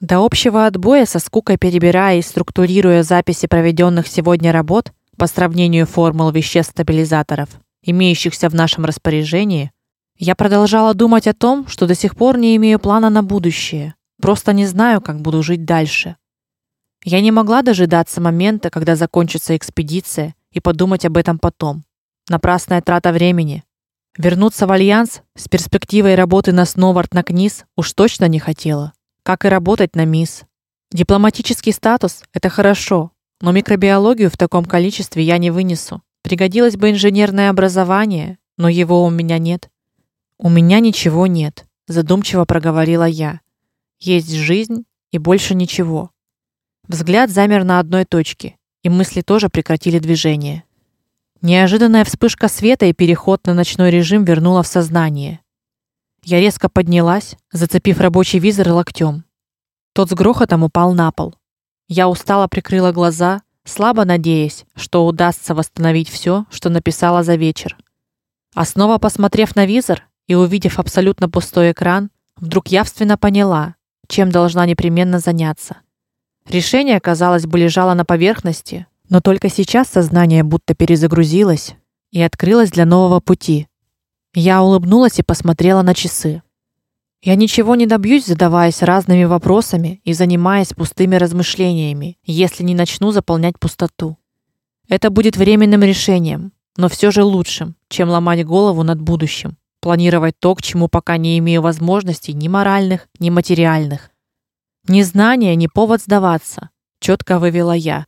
До общего отбоя со скукой перебирая и структурируя записи проведенных сегодня работ по сравнению формул веществ-стабилизаторов, имеющихся в нашем распоряжении, я продолжала думать о том, что до сих пор не имею плана на будущее. Просто не знаю, как буду жить дальше. Я не могла дожидаться момента, когда закончится экспедиция, и подумать об этом потом. Напрасная трата времени. Вернуться в альянс с перспективой работы на Сновард на Книс уж точно не хотела как и работать на мисс. Дипломатический статус это хорошо, но микробиологию в таком количестве я не вынесу. Пригодилось бы инженерное образование, но его у меня нет. У меня ничего нет, задумчиво проговорила я. Есть жизнь и больше ничего. Взгляд замер на одной точке, и мысли тоже прекратили движение. Неожиданная вспышка света и переход на ночной режим вернула в сознание. Я резко поднялась, зацепив рабочий визор локтем. Тот с грохотом упал на пол. Я устало прикрыла глаза, слабо надеясь, что удастся восстановить все, что написала за вечер. А снова посмотрев на визор и увидев абсолютно пустой экран, вдруг явственно поняла, чем должна непременно заняться. Решение, казалось бы, лежало на поверхности, но только сейчас сознание будто перезагрузилось и открылось для нового пути, я улыбнулась и посмотрела на часы. Я ничего не добьюсь, задаваясь разными вопросами и занимаясь пустыми размышлениями, если не начну заполнять пустоту. Это будет временным решением, но все же лучшим, чем ломать голову над будущим, планировать то, к чему пока не имею возможностей ни моральных, ни материальных. Ни знания, ни повод сдаваться, четко вывела я.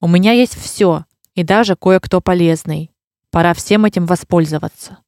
У меня есть все, и даже кое-кто полезный. Пора всем этим воспользоваться.